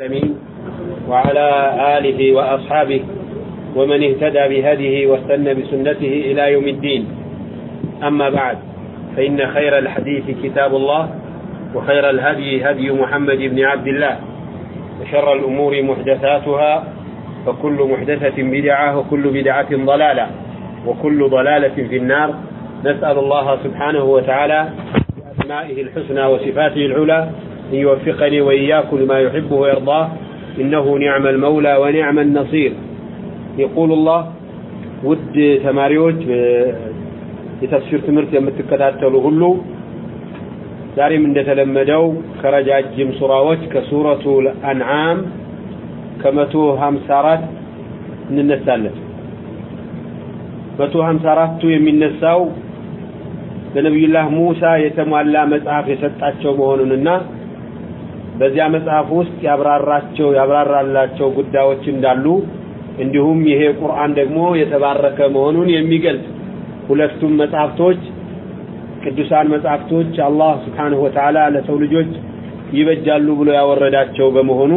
العالمين وعلى آله وأصحابه ومن اهتدى بهديه واستنى بسنته إلى يوم الدين. أما بعد فإن خير الحديث كتاب الله وخير الهدي هدي محمد بن عبد الله وشر الأمور محدثاتها فكل محدثة بدعة وكل بدعة ضلالة وكل ضلالة في النار. نسأل الله سبحانه وتعالى بأسمائه الحسنى وصفاته العلى أن يوفقني وإياكم لما يحبه ويرضاه إنه نعم المولى ونعم النصير يقول الله ውድ ተማሪዎች የተፍሲር ትምህርት የምትከታተሉ ሁሉ ዛሬም እንደተለመደው ከረጃጅም ሱራዎች ከሱረቱ አንዓም ከመቶ ሀምሳ አራት እንነሳለን መቶ ሀምሳ አራቱ የሚነሳው ለነቢዩላህ ሙሳ የተሟላ መጽሐፍ የሰጣቸው መሆኑንና በዚያ መጽሐፍ ውስጥ ያብራራቸው ያብራራላቸው ጉዳዮች እንዳሉ እንዲሁም ይሄ ቁርአን ደግሞ የተባረከ መሆኑን የሚገልጽ ሁለቱም መጽሐፍቶች ቅዱሳን መጽሐፍቶች አላህ ስብሓንሁ ወተዓላ ለሰው ልጆች ይበጃሉ ብሎ ያወረዳቸው በመሆኑ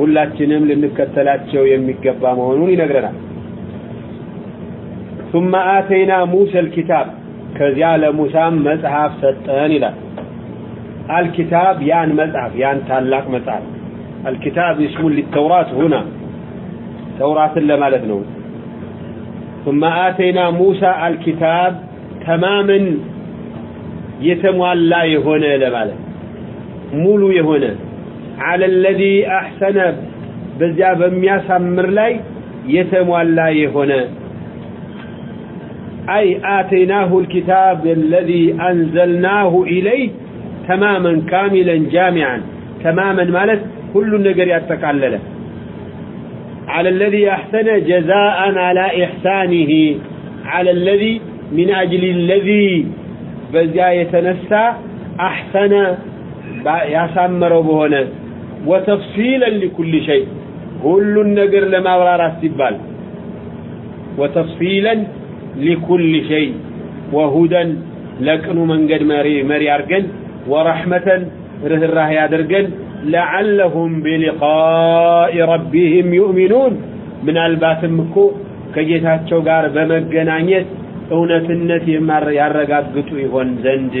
ሁላችንም ልንከተላቸው የሚገባ መሆኑን ይነግረናል ثم آتينا موسى الكتاب ከዚያ ለሙሳም መጽሐፍ ሰጠን ይላል الكتاب ያን መጽሐፍ ያን ታላቅ መጽሐፍ الكتاب اسم للتوراة هنا ተውራትን ለማለት ነው ثم آتينا موسى الكتاب تماما የተሟላ የሆነ ለማለት ሙሉ የሆነ على الذي أحسن በዚያ በሚያሳምር ላይ የተሟላ የሆነ أي آتيناه الكتاب الذي أنزلناه إليه تماما كاملا جامعا. تماما مالت كل النقر ያጠቃለለ على الذي أحسن جزاء على إحسانه. على الذي من أجل الذي. በዚያ يتنسى أحسن ያሳመረው በሆነ وتفصيلا لكل شيء. كل النقر لما وراء رأس تبال. وتفصيلا لكل شيء. وهدى لكن قد مري مري አርገን ورحمة رهراه يادرجن لعلهم بلقاء ربهم يؤمنون من الباتم እኮ ከጌታቸው ጋር በመገናኘት እውነትነት ያረጋግጡ ይሆን ዘንድ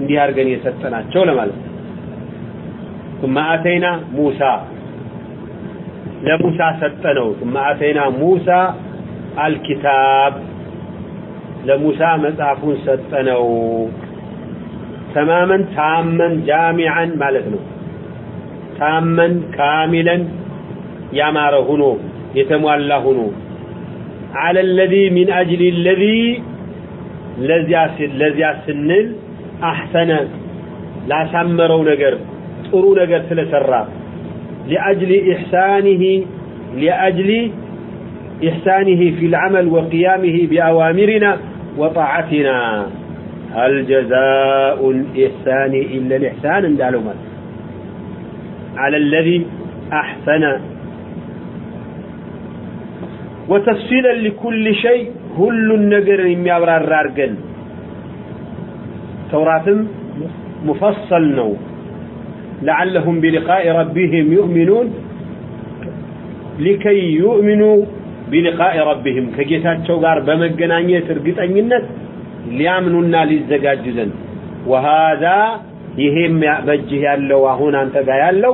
እንዲህ አድርገን የሰጠናቸው ለማለት ነው ثم آتينا موسى ለሙሳ ሰጠነው ثم آتينا موسى الكتاب ለሙሳ መጽሐፉን ሰጠነው ተማመን ታመን ጃሚዓን ማለት ነው ታመን ካሚለን ያማረ ሁኖ የተሟላ ሁኖ على الذي من أجل الذي ለዚያ ስንል አሕሰነ ላሳመረው ነገር ጥሩ ነገር ስለሰራ لأجل إحسانه لأجل إحسانه في العمل وقيامه بأوامرنا وطاعتنا هل جزاء الإحسان إلا الإحسان على الذي أحسن. وتفصيلا لكل شيء كل النجر يميابر الرارقل توراة مفصل نو. لعلهم بلقاء ربهم يؤمنون. لكي يؤمنوا بلقاء ربهم. كجيتات شوغار بمجنانية ሊያምኑና ሊዘጋጁ ዘንድ። ወሃዛ ይሄም በእጅህ ያለው አሁን አንተ ጋር ያለው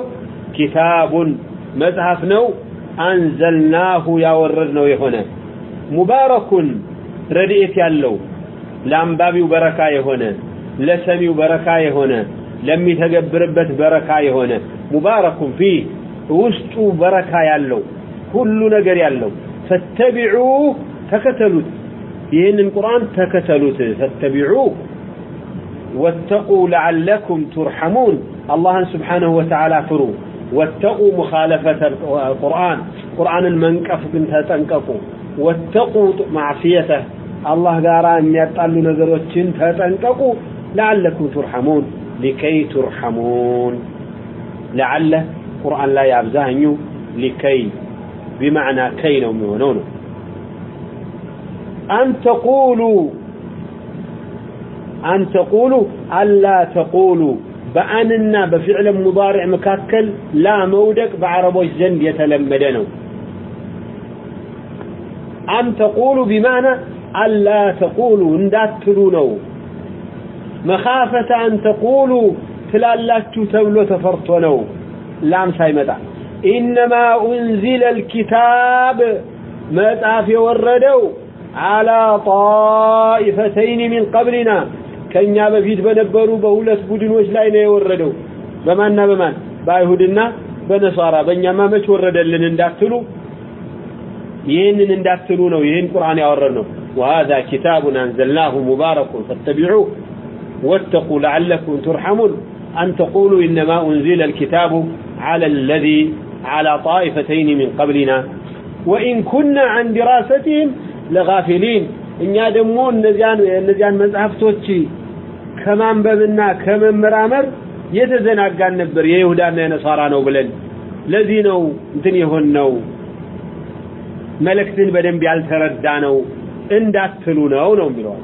ኪታቡን መጽሐፍ ነው። አንዘልናሁ ያወረድ ነው የሆነ ሙባረኩን ረድኤት ያለው ለአንባቢው በረካ የሆነ ለሰሚው በረካ የሆነ ለሚተገብርበት በረካ የሆነ ሙባረኩን ፊ ውስጡ በረካ ያለው ሁሉ ነገር ያለው ፈተቢዑ ተከተሉት። يهن القرآن تكتلوت فاتبعوه واتقوا لعلكم ترحمون الله سبحانه وتعالى فرو واتقوا مخالفة القرآن قرآن المنكف كنت تنكفوا واتقوا معصيته الله قال أن يتعلوا نظر وشنت تنكفوا لعلكم ترحمون لكي ترحمون لعل قرآن لا يعبزهن لكي بمعنى كي نوم ونونه أن تقولوا أن تقولوا ألا تقولوا. بأننا بفعل مضارع مكاكل لا مودك بعربوش زند يتلمدنوا أن تقولوا بمعنى ألا تقولوا انداتلونو مخافة أن تقولوا تلالاتو تبلو لا مساي مدع إنما أنزل الكتاب متى في وردو؟ መጽሐፍ የወረደው አላ ጣኢፈተይን ሚን ቀብሊና ከኛ በፊት በነበሩ በሁለት ቡድኖች ላይ ነው የወረደው በማንና በማን በአይሁድና በነሷራ በእኛማ መች ወረደልን እንዳትሉ ይህንን እንዳትሉ ነው ይህን ቁርአን ያወረድ ነው وهذا كتاب أنزلناه مبارك فاتبعوه واتقوا لعلكم ترحمون أن تقولوا إنما أنزل الكتاب على الذي على طائفتين من قبلنا وإن كنا عن دراستهم ለጋፊሊን። እኛ ደግሞ እነዚያን እነዚያን መጽሐፍቶች ከማንበብና ከመመራመር የተዘናጋን ነበር። የይሁዳና የነሳራ ነው ብለን። ለዚህ ነው እንትን የሆን ነው መልእክትን በደንብ ያልተረዳ ነው እንዳትሉ ነው ነው የሚለው።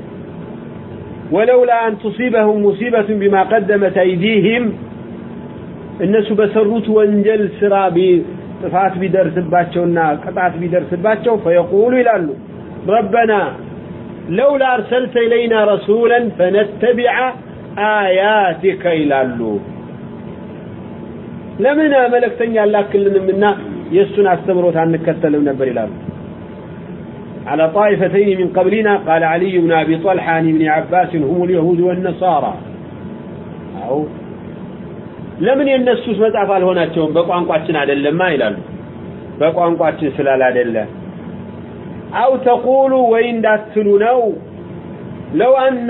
ወለውላ አን ቱሲበሁም ሙሲበቱን ቢማ ቀደመት አይዲህም። እነሱ በሰሩት ወንጀል ስራ ጥፋት ቢደርስባቸውና ቅጣት ቢደርስባቸው ፈየቁሉ ይላሉ። ረበና ለውላ አርሰልተ ኢለይና ረሱለን ፈነተቢዐ አያቲከ ይላሉ ለምን መልእክተኛ አላክልንምና የእሱን አስተምሮት አንከተልም ነበር ይላሉ على طائفتين من قبلنا قال علي بن أبي طلحة عن ابن عباس هم اليهود والنصارى أو ለምን የነሱስ መጽሐፍ አልሆናቸውም በቋንቋችን አይደለማ أو تقول وين داتلونو لو أن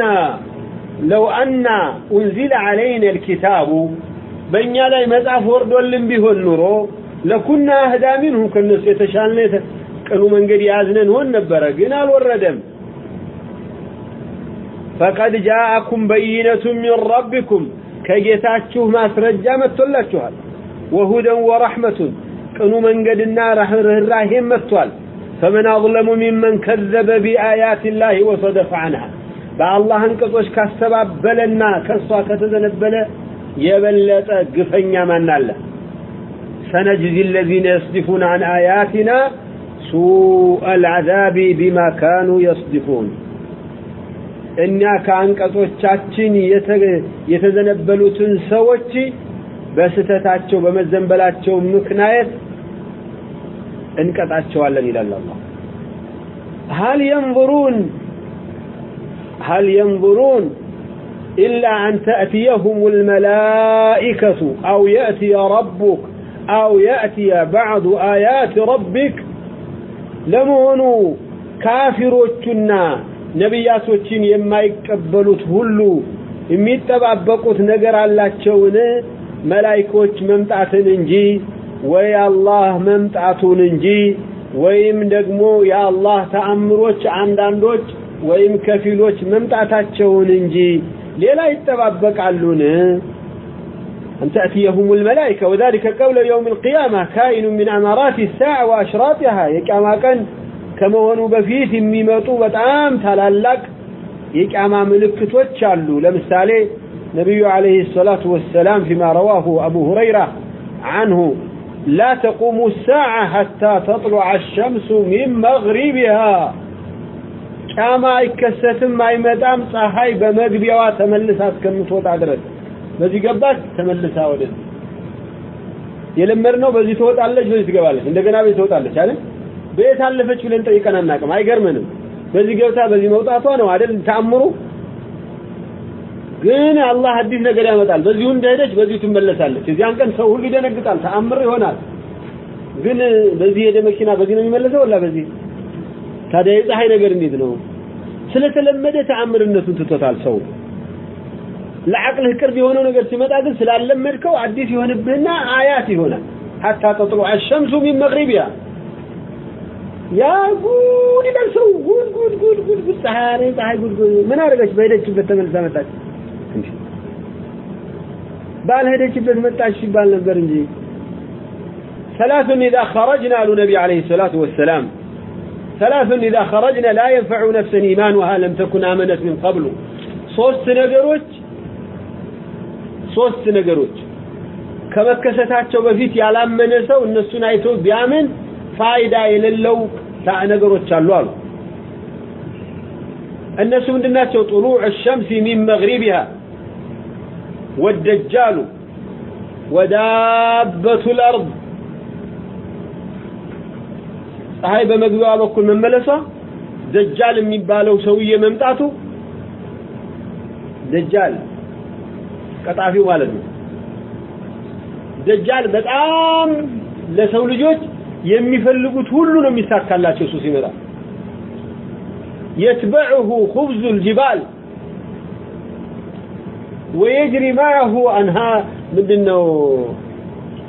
لو أن أنزل علينا الكتاب بين يلاي مزعف وردولن به النورو لكنا أهدا منهم كالنسو يتشالنا كانوا من قد يازنن هون نبرا الوردم. فقد جاءكم بينة من ربكم كجتاتشوه ما سرجا متولاتشوها وهدى ورحمة كانوا من قد النار رحمة الرحيم مستوال ፈመን አظለሙ ሚመን ከዘበ ቢአያት ላህ ወሰደፈ አንሃ በአላህ አንቀጾች ካስተባበለና ከእሷ ከተዘነበለ የበለጠ ግፈኛ ማናለ ሰነጅዚ ለዚነ የስዲፉን አን አያቲና ሱአ ልዓዛቢ ቢማ ካኑ የስዲፉን። እኛ ከአንቀጾቻችን የተዘነበሉትን ሰዎች በስተታቸው በመዘንበላቸው ምክንያት انكت اتشوى الذي لا الله هل ينظرون هل ينظرون إلا أن تأتيهم الملائكة أو يأتي ربك أو يأتي بعض آيات ربك لمهنوا كافروا كنا نبي ياسو اتنا يما يكبلوا تهلوا إمي التبع بقوت نقر على اتشونا ملائكة اتنا ممتعة انجي ወይ አላህ መምጣቱን እንጂ ወይም ደግሞ የአላህ ተአምሮች አንዳንዶች ወይም ከፊሎች መምጣታቸውን እንጂ ሌላ ይጠባበቃሉን أن تأتيهم الملائكة وذلك قول يوم القيامة كائن من أمارات الساعة وأشراطها يكما كان ከመሆኑ በፊት የሚመጡ በጣም ታላላቅ የቂያማ ምልክቶች አሉ ለምሳሌ ነቢዩ عليه الصلاة والسلام فيما رواه أبو هريرة عنه لا تقوم الساعة حتى تطلع الشمس من مغربها ቂያማ አይከሰትም አይመጣም ፀሐይ በመግቢያዋ ተመልሳ እስከምትወጣ ድረስ በዚህ ገባች ተመልሳ ወደዚህ የለመድነው በዚህ ትወጣለች በዚህ ትገባለች እንደገና በዚህ ትወጣለች አይደል በየት አለፈች ብለን ጠይቀን አናውቅም አይገርምንም በዚህ ገብታ በዚህ መውጣቷ ነው አይደል ተአምሩ ግን አላህ አዲስ ነገር ያመጣል። በዚሁ እንደሄደች በዚሁ ትመለሳለች። እዚያን ቀን ሰው ሁሉ ይደነግጣል። ተአምር ይሆናል። ግን በዚህ ሄደ መኪና በዚህ ነው የሚመለሰው ወላ በዚህ ታዲያ የፀሐይ ነገር እንዴት ነው? ስለተለመደ ተአምርነቱን ትቶታል ሰው። ለአቅልህ ቅርብ የሆነው ነገር ሲመጣ ግን ስላለመድከው አዲስ ይሆንብህና አያት ይሆናል። ሐታ ተጥሉዕ አሸምሱ ሚን መግሪቢያ ያ ጉድ ይላል ሰው ጉድ ጉድ ጉድ ጉድ ፀሐይ ፀሐይ ጉድ ምን አደረገች? በሄደችበት ተመልሳ መጣች። ባልሄደችበት መጣች ሲባል ነበር እንጂ ثلاث إذا خرجنا قالوا النبي عليه الصلاة والسلام ثلاث إذا خرجنا لا ينفع نفسا إيمانها لم تكن آمنت من قبل ሶስት ነገሮች ሶስት ነገሮች ከመከሰታቸው በፊት ያላመነ ሰው እነሱን አይቶ ቢያምን ፋይዳ የሌለው ነገሮች አሉ አሉ እነሱ ምንድናቸው طلوع الشمس من مغربها والدجال ودابة الأرض ፀሐይ በመግቢያዋ በኩል መመለሷ ደጃል የሚባለው ሰውዬ መምጣቱ ደጃል ቀጣፊው ማለት ነው ደጃል በጣም ለሰው ልጆች የሚፈልጉት ሁሉ ነው የሚሳካላቸው እሱ ሲመጣ يتبعه خبز الجبال ويجري معه أنهار ምንድነው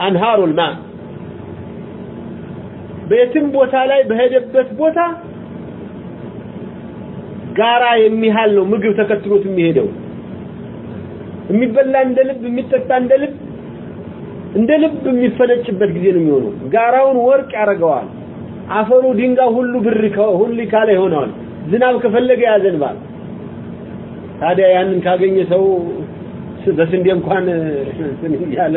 አንሃሩ الماء በየትም ቦታ ላይ በሄደበት ቦታ ጋራ የሚያህል ነው ምግብ ተከትሎት የሚሄደው የሚበላ እንደ ልብ የሚጠጣ እንደ ልብ እንደ ልብ የሚፈነጭበት ጊዜ ነው የሚሆነው ጋራውን ወርቅ ያደርገዋል አፈሩ ድንጋይ ሁሉ ብር ሁሉ ካለ ይሆነዋል ዝናብ ከፈለገ ያዘንባል ታዲያ ያንን ካገኘ ሰው በስንዴ እንኳን ያለ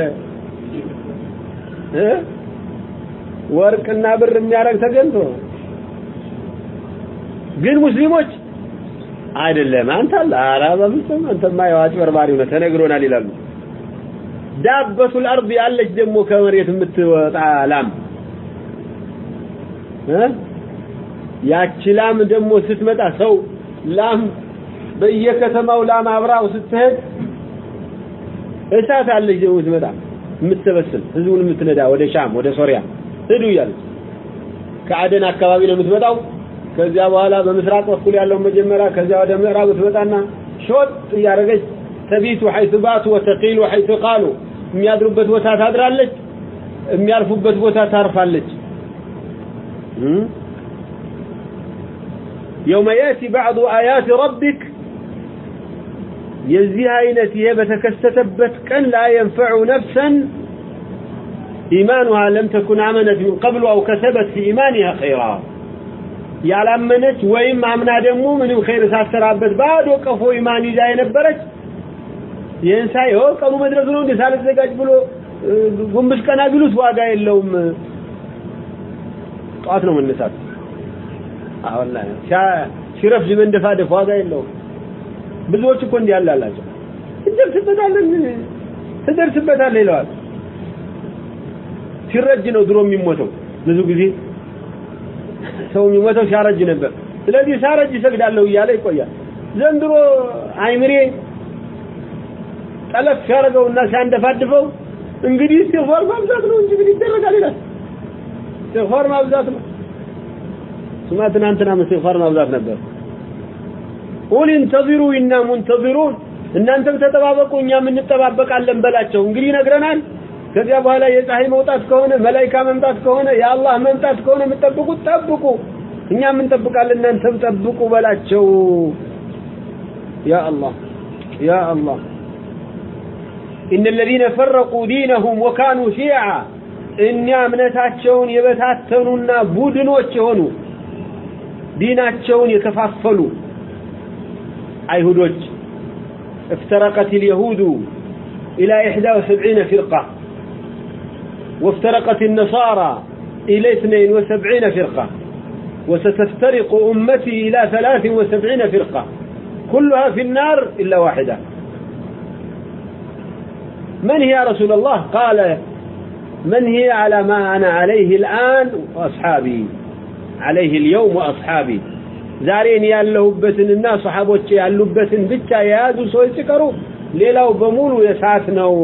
ወርቅና ብር የሚያደርግ ተገንቶ? ግን ሙስሊሞች አይደለም። አንተ አለ ኧረ በፍጹም አንተማ ያው አጭበርባሪ ነህ ተነግሮናል ይላሉ። ዳበቱል አርድ ያለች ደግሞ ከመሬት የምትወጣ ላም። ያቺ ላም ደግሞ ስትመጣ ሰው ላም በየከተማው ላም አብራው ስትሄድ እሳት አለች ደግሞ ስትመጣ የምትሰበስብ ህዝቡን የምትነዳ ወደ ሻም ወደ ሶሪያ ሂዱ እያለች ከአደን አካባቢ ነው የምትመጣው ከዚያ በኋላ በምስራቅ በኩል ያለው መጀመሪያ ከዚያ ወደ ምዕራብ ትመጣና ሾጥ እያደረገች ተቢቱ ሐይቱ ባቱ ወተቂሉ ሐይቱ ቃሉ የሚያድሩበት ቦታ ታድራለች የሚያርፉበት ቦታ ታርፋለች يوم يأتي بعض آيات ربك የዚህ አይነት ይሄ በተከሰተበት ቀን لا ينفع نفسا إيمانها لم تكن آمنت من قبل أو كسبت في إيمانها خيرا ያላመነች ወይም አምና ደግሞ ምንም ኸይር ሳትሰራበት ባዶ ቀፎ ኢማን ይዛ የነበረች ይህን ሳይሆ ቀኑ መድረሱ ነው እንደ ሳልዘጋጅ ብሎ ጉንብስ ቀና ቢሉት ዋጋ የለውም ጠዋት ነው መነሳት አሁን ላይ ሲረፍድ መንደፋደፍ ዋጋ የለውም ብዙዎች እኮ እንዲህ ያለ አላቸው። ትደርስበታለህ ትደርስበታለህ ይለዋል። ሲረጅ ነው ድሮ የሚሞተው ብዙ ጊዜ። ሰው የሚሞተው ሲያረጅ ነበር። ስለዚህ ሳረጅ ይሰግዳለሁ እያለ ይቆያል። ዘንድሮ አይምሬ ጠለፍ ሲያደርገውና ሲያንደፋድፈው እንግዲህ ኢስቲግፋር ማብዛት ነው እንጂ ምን ይደረጋል ይላል። ኢስቲግፋር ማብዛት ነው። ስማ ትናንትና ኢስቲግፋር ማብዛት ነበር ቁል እንተዚሩ ኢና ሙንተዚሩን እናንተም ተጠባበቁ እኛም እንጠባበቃለን በላቸው እንግዲህ ይነግረናል ከዚያ በኋላ የፀሐይ መውጣት ከሆነ መላይካ መምጣት ከሆነ የአላህ መምጣት ከሆነ የምትጠብቁት ጠብቁ እኛም እንጠብቃለን እናንተም ጠብቁ በላቸው ያ አላህ ያ አላህ إن الذين فرقوا دينهم وكانوا شيعا እኛ እምነታቸውን የበታተኑና ቡድኖች የሆኑ ዲናቸውን የከፋፈሉ አይሁዶች افترقت اليهود إلى 71 فرقة وافترقت النصارى إلى 72 فرقة وستفترق أمتي إلى 73 فرقة كلها في النار إلا واحدة من هي يا رسول الله قال من هي على ما أنا عليه الآن وأصحابي عليه اليوم وأصحابي ዛሬን ያለሁበትንና ሰሃቦቼ ያሉበትን ብቻ የያዙ ሰዎች ሲቀሩ ሌላው በሙሉ የሳት ነው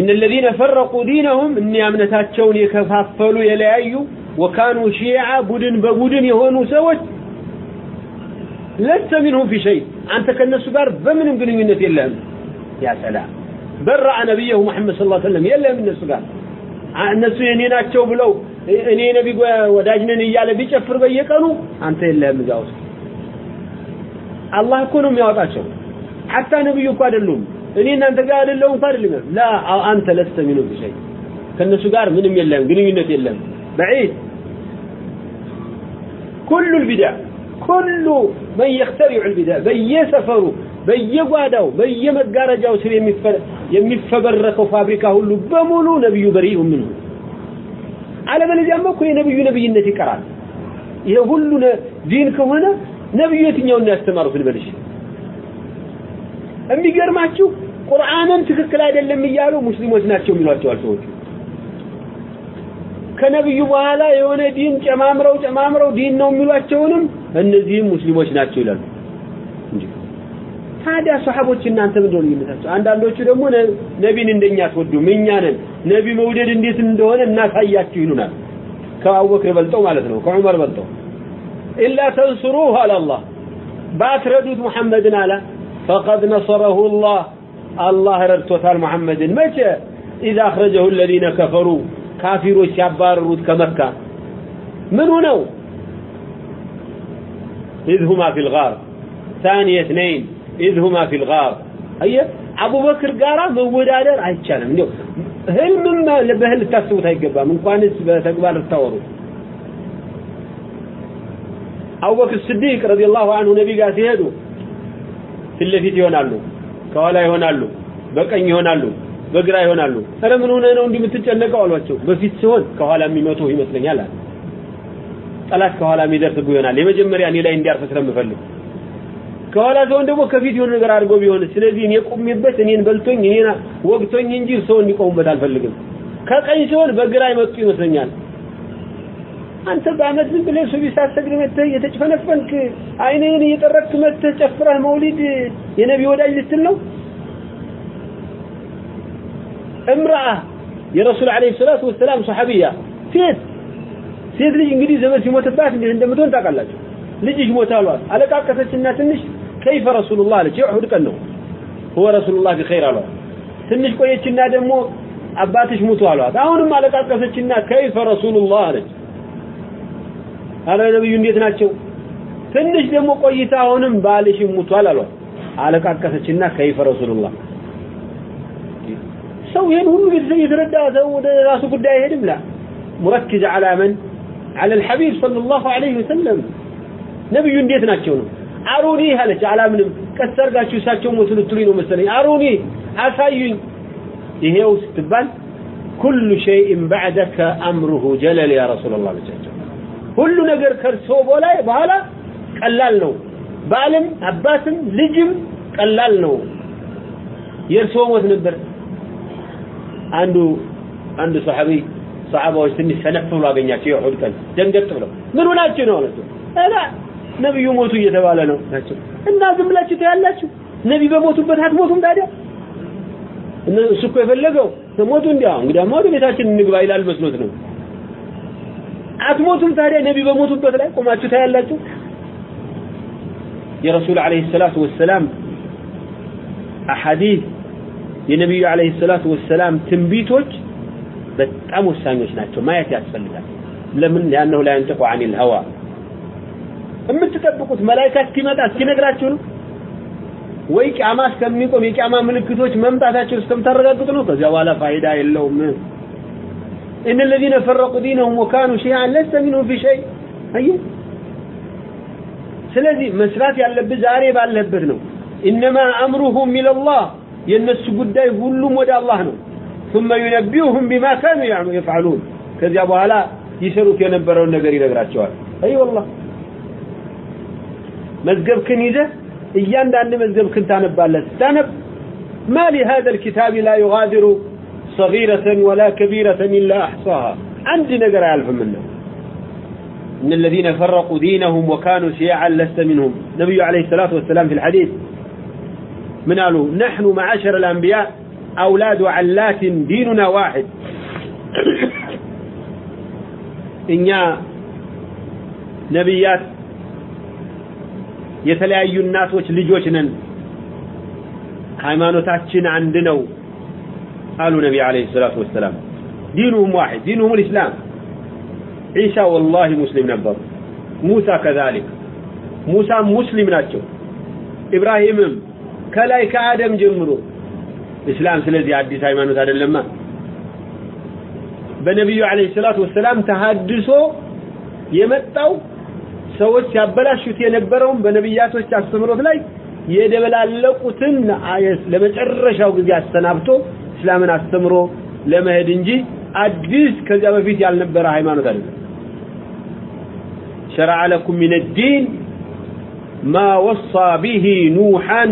إن الذين فرقوا دينهم إن أمنتاتشون يكفافلوا يليايو وكانوا شيعا بدن ببدن يهونوا سوت لست منهم في شيء أنت كالنسو قار بمن قنينة يلهم يا سلام برع نبيه محمد صلى الله عليه وسلم يلهم النسو قار النسو ينيناتشو بلو እኔ ነቢ ወዳጅ ነን እያለ ቢጨፍር በየቀኑ አንተ የለህም እዛ ውስጥ። አላህ እኮ ነው የሚያወጣቸው። ሐታ ነብዩ እኮ አይደሉም። እኔ እናንተ ጋር አይደለሁም እኮ አይደለም። ላ አንተ ለስተ ሚኑ ሸይ ከእነሱ ጋር ምንም የለም፣ ግንኙነት የለም። በዒድ ኩሉ ልቢድዕ ኩሉ መን የክተሪዑ ልቢድዕ በየሰፈሩ በየጓዳው በየመጋረጃው ስር የሚፈበረከው ፋብሪካ ሁሉ በሙሉ ነብዩ በሪኡ ምንሁ አለበለዚያማ እኮ የነብዩ ነብይነት ይቀራል። ይሄ ሁሉ ዲን ከሆነ ነብዩ የትኛውን ያስተማሩት ልበልሽ? የሚገርማችሁ ቁርአንን ትክክል አይደለም እያሉ ሙስሊሞች ናቸው የሚሏቸዋል ሰዎቹ። ከነብዩ በኋላ የሆነ ዲን ጨማምረው ጨማምረው ዲን ነው የሚሏቸውንም እነዚህም ሙስሊሞች ናቸው ይላሉ ታዲያ ሰሃቦች እናንተ ምንድነው ልዩነታቸው? አንዳንዶቹ ደግሞ ነቢን እንደኛ አትወዱም፣ እኛ ነን ነቢ መውደድ እንዴት እንደሆነ እናሳያችሁ ይሉናል። ከአቡበክር በልጠው ማለት ነው፣ ከዑመር በልጠው ኢላ ተንሱሩህ አለ አላህ ባትረዱት ሙሐመድን አለ ፈቀድ ነሰረሁ ላህ አላህ ረድቶታል ሙሐመድን መቼ ኢዛ አኽረጀሁ ለዚነ ከፈሩ ካፊሮች ሲያባረሩት ከመካ ምኑ ነው إذ هما في الغار ثاني اثنين إذ هما في الغار أيه أبو بكر قارا مودادر አይቻልም እንደው ህልምም በህል ልታስቡት አይገባም። እንኳንስ በተግባር ልታወሩ። አቡበክር ስዲቅ ረዲየላሁ ዐንሁ ነቢ ጋር ሲሄዱ ፊት ለፊት ይሆናሉ ከኋላ ይሆናሉ በቀኝ ይሆናሉ በግራ ይሆናሉ። ኧረ ምን ሆነ ነው እንዲህ የምትጨነቀው አሏቸው። በፊት ሲሆን ከኋላ የሚመቱ ይመስለኛል አለ። ጠላት ከኋላ የሚደርስብህ ይሆናል። የመጀመሪያ እኔ ላይ እንዲያርፍ ስለምፈልግ ከኋላ ሲሆን ደግሞ ከፊት የሆነ ነገር አድርጎ ቢሆን ስለዚህ እኔ ቆሜበት እኔን በልቶኝ እኔን ወግቶኝ እንጂ ሰው እንዲቆሙበት አልፈልግም። ከቀኝ ሲሆን በግራ ይመጡ ይመስለኛል። አንተ በአመት ዝም ብለህ ሱቢ ሳትሰግድ መተህ እየተጭፈነፈንክ አይንህን እየጠረግክ መተህ ጨፍረህ መውሊድ የነቢ ወዳጅ ልትል ነው? እምራአ የረሱል ዓለይሂ ሰላቱ ወሰላም ሰሐቢያ ሴት ሴት ልጅ እንግዲህ ዘመድ ሲሞትባት እንዴት እንደምትሆን ታውቃላችሁ? ልጅሽ አሏት። አለቃቀሰችና ትንሽ ከይፈ ረሱሉላህ አለች የኡሁድ ቀን ነው هو ረሱሉላህ ቢኸይር አሏት ትንሽ ቆየችና ደግሞ አባትሽ ሙቱ አሏት አሁንም አለቃቀሰችና ከይፈ ረሱሉላህ አለች አለ ነብዩ እንዴት ናቸው ትንሽ ደግሞ ቆይታ አሁንም ባልሽ ሙቷል አሏት አለቃቀሰችና ከይፈ ረሱሉላህ ሰው ይሄን ሁሉ የተረዳ ሰው ወደ ራሱ ጉዳይ አይሄድም ላ مركز على من على الحبيب صلى الله عليه وسلم ነብዩ እንዴት ናቸው ነው አሩኒ አለች። አላምንም። ቀስ እሳቸው ሞቱ ልትሉኝ ነው መሰለኝ። አሩኒ አሳዩኝ። ይሄው ስትባል ኩሉ ሸይእን በዕደከ አምሩሁ ጀለል ያ ረሱላላህ አለቻቸው። ሁሉ ነገር ከርሶ በላይ በኋላ ቀላል ነው። ባልም አባትም ልጅም ቀላል ነው። የእርሶ ሞት ነበር። አንዱ አንዱ ሰሐቢ ሰሐባዎች ትንሽ ሰለፍ ብሎ አገኛቸው የኡሑድ ቀን ደንገጥ ብለው ምን ሆናችሁ ነው አላቸው። ነብዩ ሞቱ እየተባለ ነው። ናቸው። እና ዝም ብላችሁ ታያላችሁ። ነቢ በሞቱበት አትሞቱም ታዲያ? እሱ እኮ የፈለገው ሞቱ እንዲያ እንግዲህ ወደ ቤታችን እንግባ ይላል መስሎት ነው። አትሞቱም ታዲያ ነቢ በሞቱበት ላይ ቆማችሁ ታያላችሁ? የረሱል አለይሂ ሰላቱ ወሰላም አሐዲስ የነቢዩ አለይሂ ሰላቱ ወሰላም ትንቢቶች በጣም ወሳኞች ናቸው። ማየት ያስፈልጋል። ለምን? ያነው ላይ አንጠቁ አኒል ሀዋ የምትጠብቁት መላእክት እስኪመጣ እስኪነግራችሁ ነው ወይ ቂያማ እስከሚቆም የቂያማ ምልክቶች መምጣታቸው እስከምታረጋግጡ ነው ከዚያ በኋላ ፋይዳ የለውም ان الذين فرقوا دينهم وكانوا شيعا لست منهم في شيء አየህ ስለዚህ መስራት ያለብህ ዛሬ ባለበት ነው انما امرهم الى الله የነሱ ጉዳይ ሁሉም ወደ አላህ ነው ثم ينبئهم بما كانوا يفعلون ከዚያ በኋላ ይሰሩት የነበረውን ነገር ይነግራቸዋል አይ والله መዝገብክን ይዘህ እያንዳንድ መዝገብክን ታነባለህ ስታነብ ما لهذا الكتاب لا يغادر صغيرة ولا كبيرة إلا أحصاها عندي نقر ألف منه إن الذين فرقوا دينهم وكانوا شيعا لست منهم نبي عليه الصلاة والسلام في الحديث من قالوا نحن معاشر الأنبياء أولاد علات ديننا واحد إن نبيات የተለያዩ እናቶች ልጆች ነን ሃይማኖታችን አንድ ነው አሉ ነቢ አለይሂ ሰላቱ ወሰላም ዲኑሁም ዋሂድ ዲኑሁም الاسلام ዒሳ ወላሂ ሙስሊም ነበሩ ሙሳ ከዛሊክ ሙሳ ሙስሊም ናቸው ኢብራሂምም ከላይ ከአደም ጀምሮ እስላም ስለዚህ አዲስ ሃይማኖት አይደለማ በነቢዩ አለይሂ ሰላቱ ወሰላም ተሐድሶ የመጣው ሰዎች ሲያበላሹት የነበረውን በነቢያቶች አስተምሮት ላይ የደበላለቁትን ለመጨረሻው ጊዜ አስተናብቶ እስላምን አስተምሮ ለመሄድ እንጂ አዲስ ከዚያ በፊት ያልነበረ ሃይማኖት አይደለም شرع لكم من الدين ما وصى به نوحا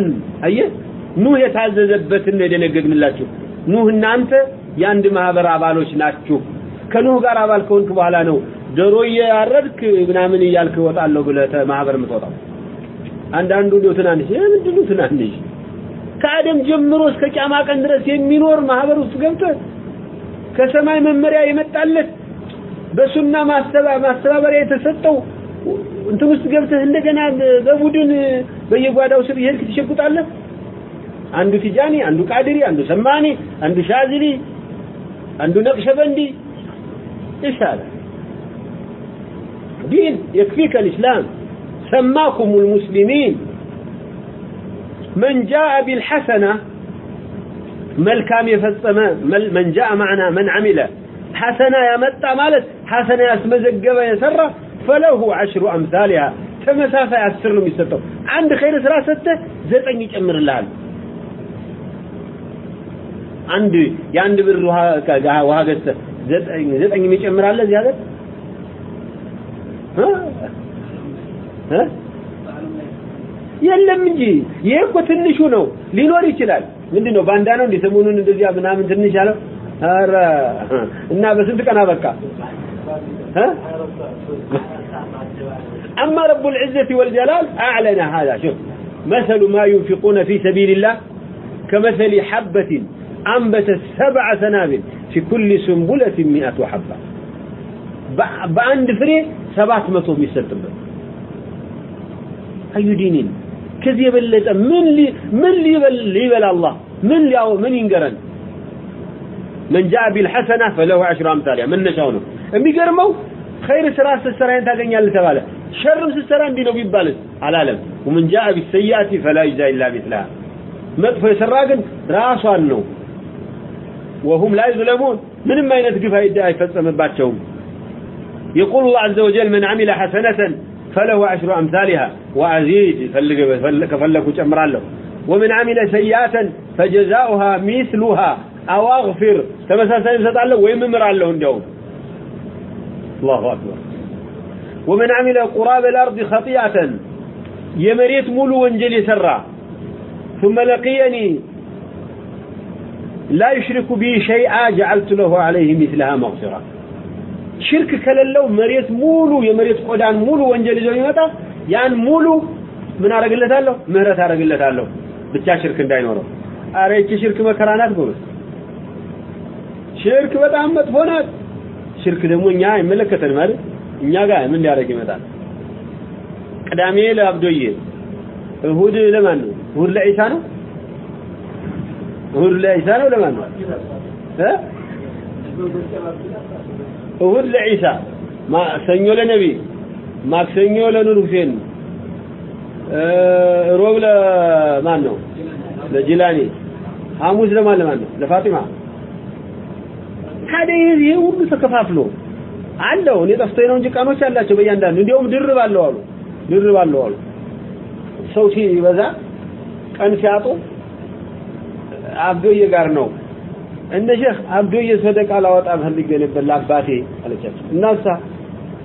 አየህ ኑህ የታዘዘበትን የደነገግንላችሁ ኑህ እናንተ የአንድ ማህበር አባሎች ናችሁ ከኑህ ጋር አባል ከሆንክ በኋላ ነው ዶሮ እያረድክ ምናምን እያልክ እወጣለሁ ብለህ ማህበር የምትወጣው አንዳንዱ ነው ትናንሽ ምንድነው ትናንሽ ከአደም ጀምሮ እስከ ጫማ ቀን ድረስ የሚኖር ማህበር ውስጥ ገብተህ ከሰማይ መመሪያ የመጣለት በሱና ማስተባበሪያ የተሰጠው እንትን ውስጥ ገብተህ እንደገና በቡድን በየጓዳው ስር ይሄድክ ትሸጉጣለህ። አንዱ ቲጃኒ፣ አንዱ ቃድሪ፣ አንዱ ሰማኒ፣ አንዱ ሻዝሊ፣ አንዱ ነቅሸበንዲ ይሻላል። دين يكفيك الاسلام سماكم المسلمين من جاء بالحسنه መልካም የፈጸመ من جاء معنا من عمل حسنه ያመጣ ማለት ሐሰና ያስመዘገበ የሰራ فله عشر امثالها ተመሳሳይ አስር ነው የሚሰጠው አንድ ኸይር ስራ ሰጥተህ ዘጠኝ ይጨምርልሃል አንድ የአንድ ብር ውሃ ውሃ ገዝተህ ዘጠኝ ዘጠኝ የሚጨምራለ እዚህ ሀገር የለም እንጂ ይሄ እኮ ትንሹ ነው ሊኖር ይችላል ምንድን ነው ባንዳ ነው እንደ ሰሞኑን እንደዚያ ምናምን ትንሽ አለው ኧረ እና በስንት ቀን አበቃ أما رب العزة والجلال أعلن هذا شوف مثل ما ينفقون في سبيل الله كمثل حبة أنبتت سبع سنابل في كل سنبلة مئة حبة بأند فري سبعة متو بيستبه أي دين كذي يبلت من لي من لي يبل يبل الله من لي أو من ينقرن من جاء بالحسنة فله عشر أمثالها من نشاونه أمي قرموا خير سراس السرين تاقن يالي تباله شرم سسران دينو بيبالس على العالم ومن جاء بالسيئات فلا يجزى إلا مثلها መጥፎ የሰራ ግን ራሷን ነው وهم لا يظلمون من ما ينتقف አይፈጸምባቸውም يقول الله عز وجل من عمل حسنة فله عشر أمثالها. وأزيد كفلك جمر له. ومن عمل سيئة فجزاؤها مثلها. أو أغفر. تمساسا يمسط له ويممر له اليوم الله أكبر. ومن عمل قراب الأرض خطيئة. يمريت مولو وانجل يسرى ثم لقيني لا يشرك بي شيئا جعلت له عليه مثلها مغفرة. ሽርክ ከሌለው መሬት ሙሉ የመሬት ቆዳን ሙሉ ወንጀል ይዞ ይመጣ ያን ሙሉ ምን አረግለታለሁ ምህረት አረግለታለሁ ብቻ ሽርክ እንዳይኖረው። አረ እቺ ሽርክ መከራ ናት ጎበዝ ሽርክ በጣም መጥፎ ናት። ሽርክ ደግሞ እኛ አይመለከተን ማለት እኛ ጋር ምን ሊያደርግ ይመጣል? ቅዳሜ ለአብዶዬ እሁድ ለማን ነው? እሁድ ለኢሳ ነው? እሁድ ለኢሳ ነው ለማን ነው? እ? እሁድ ለኢሳ ሰኞ ለነቢ ማክሰኞ ለኑር ሁሴን ሮብ ለማን ነው? ለጅላኒ ሐሙስ ለማን ለማን ነው? ለፋጢማ። ታዲያ ይሄ ሁሉ ተከፋፍሎ አለው። እኔ ጠፍቶኝ ነው እንጂ ቀኖች አላቸው በእያንዳንዱ። እንዲያውም ድርብ አለው አሉ ድርብ አለው አሉ። ሰው ሲበዛ ቀን ሲያጡ አብዶዬ ጋር ነው እነ ሼህ አብዶዬ ሰደቃ ላወጣ ፈልጌ ነበር ለአባቴ አለቻቸው። እናሳ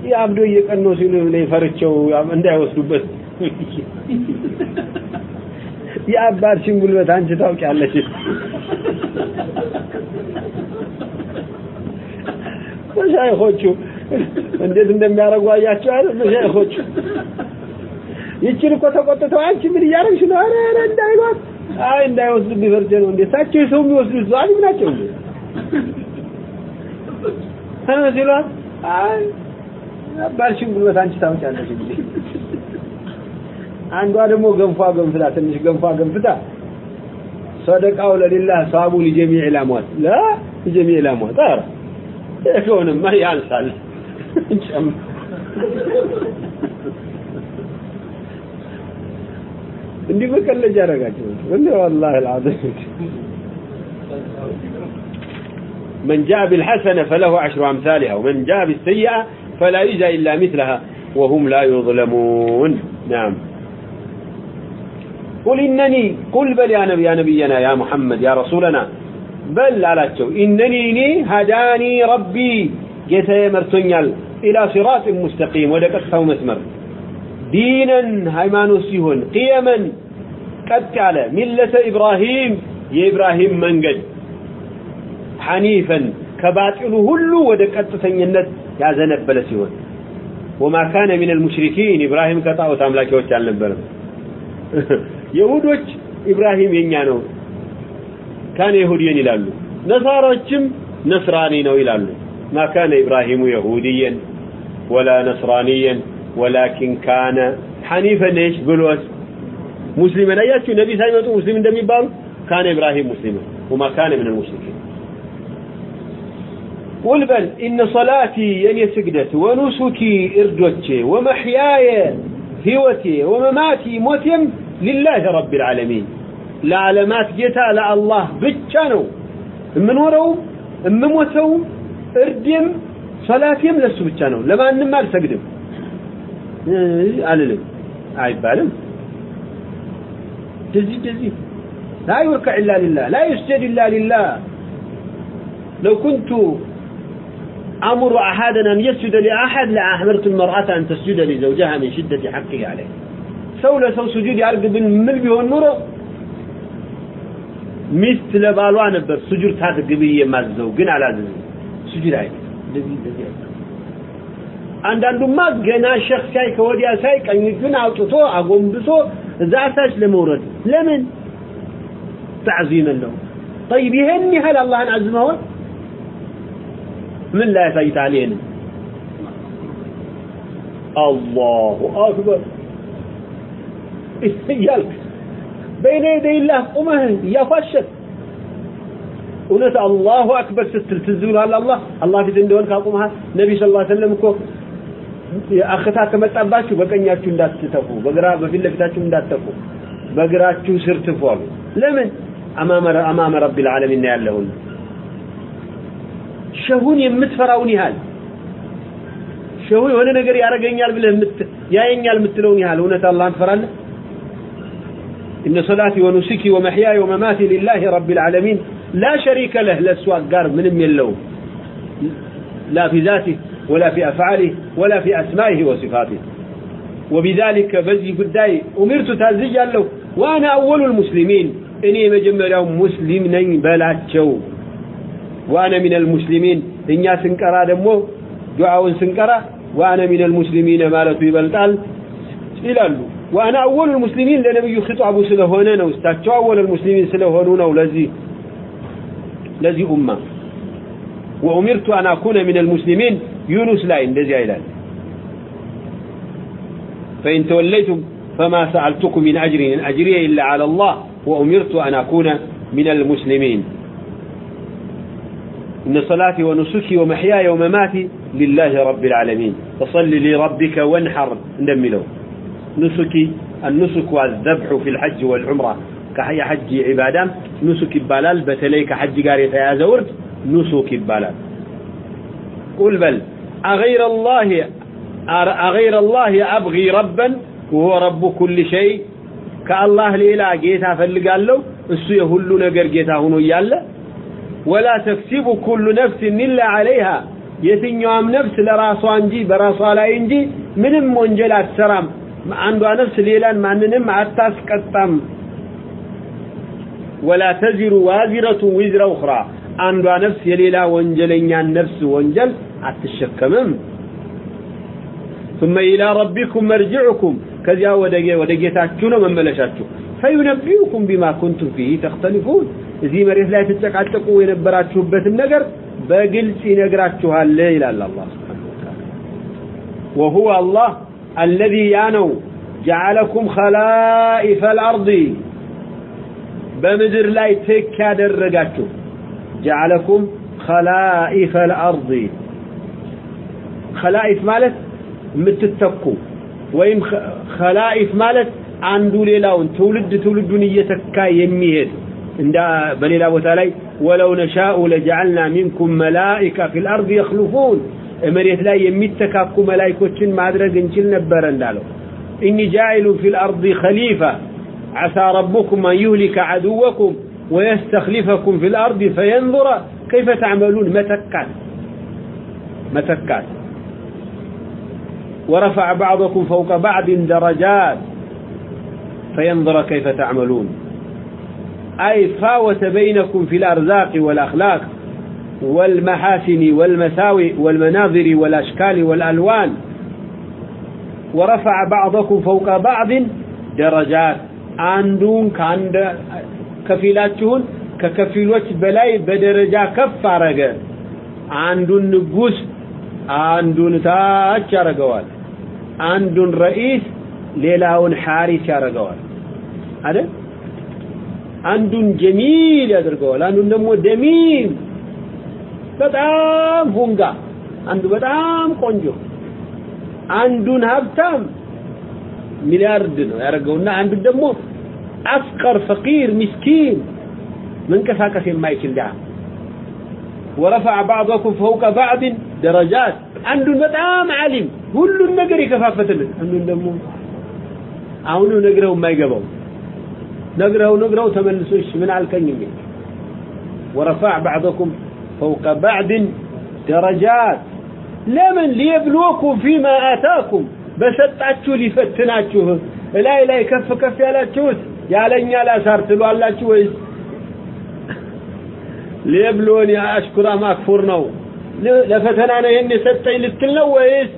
ይህ አብዶዬ ቀን ሲሉ ላይ ፈርቸው እንዳይወስዱበት የአባትሽን ጉልበት አንቺ ታውቂያለሽ። መሻይኾቹ እንዴት እንደሚያደርጉ አያቸው አይደል? መሻይኾቹ ይችን እኮ ተቆጥተው አንቺ ምን እያደረግሽ ነው? ኧረ እንዳይሏት አይ እንዳይወስዱ ቢፈርጀ ነው እንዴ? እሳቸው ሰው የሚወስዱ ዛሊም ናቸው እንዴ? እ ሲሏት አይ አባልሽን ጉልበት አንቺ ታውቂያለሽ እንግዲህ አንዷ ደግሞ ገንፏ ገንፍታ ትንሽ ገንፏ ገንፍታ ሰደቃው ለሌላህ ሰዋቡ ለጀሚዕ ላሟት ላ ለጀሚዕ ላሟት። ኧረ ከሆነማ ያንሳል። እንጨምር እንዲህ በቀለጅ ያደረጋቸው እንዴ والله العظيم من جاء بالحسنة فله عشر أمثالها ومن جاء بالسيئة فلا يجزى إلا مثلها وهم لا يظلمون نعم قل إنني قل بل يا نبي يا نبينا يا محمد يا رسولنا بل አላቸው إنني እኔ هداني ربي ጌታዬ መርቶኛል إلى صراط مستقيم ወደ ቀጥታው መስመር ዲነን ሃይማኖት ሲሆን ቅየመን ቀጥ ያለ ሚለተ ኢብራሂም የኢብራሂም መንገድ ሐኒፈን ከባጢሉ ሁሉ ወደ ቀጥተኝነት ያዘነበለ ሲሆን ወማ ካነ ሚነል ሙሽሪኪን ኢብራሂም ከጣዖት አምላኪዎች አልነበረም። የሁዶች ኢብራሂም የኛ ነው። ካነ ይሁዲየን ይላሉ። ነሳሮችም ነስራኒ ነው ይላሉ። ማ ካነ ولكن كان حنيفا ليش بلوس مسلما. اياتي النبي صلى الله مسلم دمي يبال كان إبراهيم مسلما. وما كان من المشركين. قل بل إن صلاتي يعني ان يسجدت ونسكي اردوتي ومحياي هوتي ومماتي موتيم لله رب العالمين. لعلمات جتا لا الله بتشانو من ورو من موتو اردم صلاتيم لسو بتشانو لما انما السجدم አልልም አይባልም እንደዚህ እንደዚህ لا يركع إلا لله لا يسجد إلا لله لو كنت أمر أحدا أن يسجد لأحد لأحمرت المرأة أن تسجد لزوجها من شدة حقه عليه سولة سو سجود يعرق بن من بيهون نوره ሚስት ለባሏ ነበር ስጁድ ታድርግ ብዬ የማዘው ግን አላዘዝም ስጁድ አይ እንደዚህ እንደዚህ አንዳንዱማ ገና ሸክ ሳይ ከወዲያ ሳይ ቀኝ እጁን አውጥቶ አጎንብሶ እዛ ታች ለመውረድ ለምን تعظيما له طيب يهني هل الله عزمه من لا يسيت علينا الله أكبر يالك بين يدي الله قمه يفشل እውነት አላሁ አክበር ስትል ትዝ ብሏል አላህ አላህ ፊት እንደሆን ካቁመሃል ነቢ ስ ላ ሰለም እኮ አክታ ከመጣባችሁ በቀኛችሁ እንዳትተፉ በግራ በፊት ለፊታችሁ እንዳትተፉ በግራችሁ ስር ትፉ አሉ ለምን አማመ ረቢ ልዓለሚን ያለሁን ሸሁን የምትፈራውን ያህል ሸሁ የሆነ ነገር ያረገኛል ብለህ ያየኛል የምትለውን ያህል እውነት አላህን ትፈራለህ إن صلاتي ونسكي ومحياي ومماتي لله رب العالمين لا شريك له لسوا قار من يلو لا في ذاته ولا في أفعاله ولا في أسمائه وصفاته. وبذلك بزي قداي أمرت تازج له وأنا أول المسلمين. إني مجمع مسلم نين بلاتشو. وأنا من المسلمين. إن سنكرا دمو دعاء سنكرا. وأنا من المسلمين مالتو يبلتال إلى وأنا أول المسلمين لنبي خطاب سلهونا واستاتشوا أول المسلمين سلهونونا ولذي لذي أمة. وأمرت أن أكون من المسلمين. يونس لاين لذي عيلان فإن توليتم فما سألتكم من أجر إن أجري إلا على الله وأمرت أن أكون من المسلمين. إن صلاتي ونسكي ومحياي ومماتي لله رب العالمين. فصل لربك وانحر ندمله نسكي النسك والذبح في الحج والعمرة. كحي حج عبادة نسك البلال بتليك حج قاري يا زورد نسك البلال قل بل. أغير الله أغير الله أبغي ربا وهو رب كل شيء كالله لإله جيتا فالقال له السو يهل نقر جيتا هنو يالا ولا تكسب كل نفس إلا عليها የትኛውም ነፍስ ለራሷ እንጂ በራሷ ላይ እንጂ ምንም ወንጀል አትሰራም አንዷ ነፍስ ሌላን ማንንም አታስቀጣም ወላ ተዚሩ ዋዚረቱ ዊዝረ ኡኽራ አንዷ ነፍስ የሌላ ወንጀለኛን ነፍስ ወንጀል አትሸከምም ثم إلى ربكم مرجعكم ከዚያ ወደ ወደ ጌታችሁ ነው መመለሻችሁ فينبئكم بما كنتم فيه تختلفون እዚህ መሬት ላይ ተጨቃጨቁ የነበራችሁበትን ነገር በግልጽ ይነግራችኋል ይላል አላህ Subhanahu Wa Ta'ala وهو الله الذي يانو جعلكم خلائف الأرض بمدر لا يتك درجاتكم جعلكم خلائف الأرض خلائف مالت متتكو ويم خلائف مالت አንዱ ሌላውን ትውልድ ትውልዱን እየተካ የሚሄድ እንዳ በሌላ ቦታ ላይ ወለው ነሻኡ ለጀዐልና ሚንኩም መላኢካ ፊል አርድ የኽሉፉን መሬት ላይ የሚተካኩ መላይኮችን ማድረግ እንችል ነበረ እንዳለው ኢኒ ጃኢሉ ፊል አርድ ኸሊፋ عسى ربكم أن يهلك عدوكم ويستخلفكم في الأرض فينظر كيف تعملون متكات متكات ورفع بعضكم فوق بعض درجات فينظر كيف تعملون أي فاوت بينكم في الأرزاق والأخلاق والمحاسن والمساوئ والمناظر والأشكال والألوان ورفع بعضكم فوق بعض درجات አንዱን ከአንድ ከፊላችሁን ከከፊሎች በላይ በደረጃ ከፍ አረገ። አንዱን ንጉስ አንዱን ታች ያረገዋል። አንዱን ረኢስ ሌላውን ሐሪስ ያረገዋል። አይደል? አንዱን ጀሚል ያደርገዋል አንዱን ደግሞ ደሚም። በጣም ሁንጋ አንዱ በጣም ቆንጆ። አንዱን ሀብታም ሚሊያርድ ነው ያደረገውና አንዱ ደግሞ አፍቀር ፈቂር ምስኪን መንቀሳቀስ የማይችል ዳ ورفع بعضكم فوق بعض درجات አንዱን በጣም ዓሊም ሁሉን ነገር የከፋፈተልን አንዱን ደግሞ አሁኑ ነግረው የማይገባው ነግረው ነግረው ተመልሶ እሺ ምን አልከኝ የሚል ورفع بعضكم فوق بعض درجات ለምን ليبلوكم فيما آتاكم በሰጣችሁ ሊፈትናችሁ ላይ ላይ ከፍ ከፍ ያላችሁት ያለኛ ላሳር ትሏላችሁ ወይስ? ሊብሎን አሽኩራ ማክፉር ነው። ለፈተና ነው ይሄን የሰጠኝ ልትል ነው ወይስ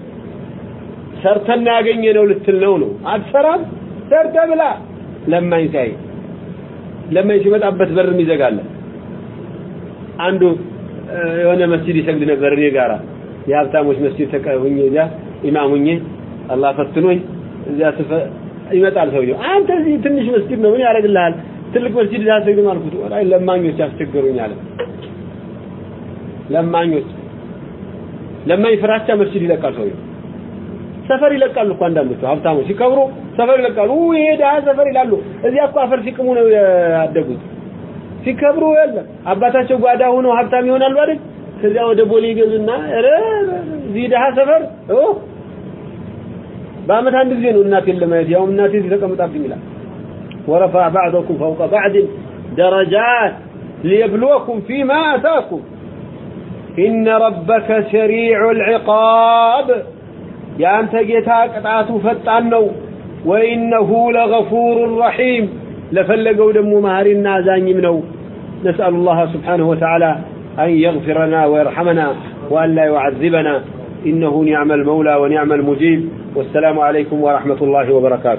ሰርተና ያገኘ ነው ልትል ነው ነው? አትሰራም? ሰርተ ብላ ለማኝ ሳይ። ለማኝ ሲመጣበት በርም ይዘጋል። አንዱ የሆነ መስጂድ ይሰግድ ነበር እኔ ጋራ። የሀብታሞች መስጂድ ተቀሁኝ እዚያ ሁኜ አላህ ፈትኖኝ እዚያ ይመጣል ሰውየው። አንተ እዚህ ትንሽ መስጂድ ነው ምን ያደርግልሃል? ትልቅ መስጂድ ላሰግድም አልኩት። ወላሂ ለማኞች ያስቸገሩኝ አለ። ለማኞች ለማኝ ፍራቻ መስጂድ ይለቃል ሰውየው። ሰፈር ይለቃሉ እኮ አንዳንዶቹ ሀብታሞች ሲከብሩ ሰፈር ይለቃሉ። ይሄ ድሀ ሰፈር ይላሉ። እዚያ እኮ አፈር ሲቅሙ ነው ያደጉት። ሲከብሩ ያለ አባታቸው ጓዳ ሆነው ሀብታም ይሆናሉ አይደል? ከዚያ ወደ ቦሌ ይገዙና እዚህ ድሀ ሰፈር በአመት አንድ ጊዜ ነው እናቴን ለማየት ያውም እናቴ እዚህ ተቀምጣብኝ ይላል ورفع بعضكم فوق بعض درجات ليبلوكم فيما آتاكم إن ربك سريع العقاب يا أنت جيتا قطعة فتانو وإنه لغفور رحيم لفلقوا دم مهرنا زاني منو نسأل الله سبحانه وتعالى أن يغفرنا ويرحمنا وأن لا يعذبنا إنه نعم المولى ونعم المجيب والسلام عليكم ورحمة الله وبركاته.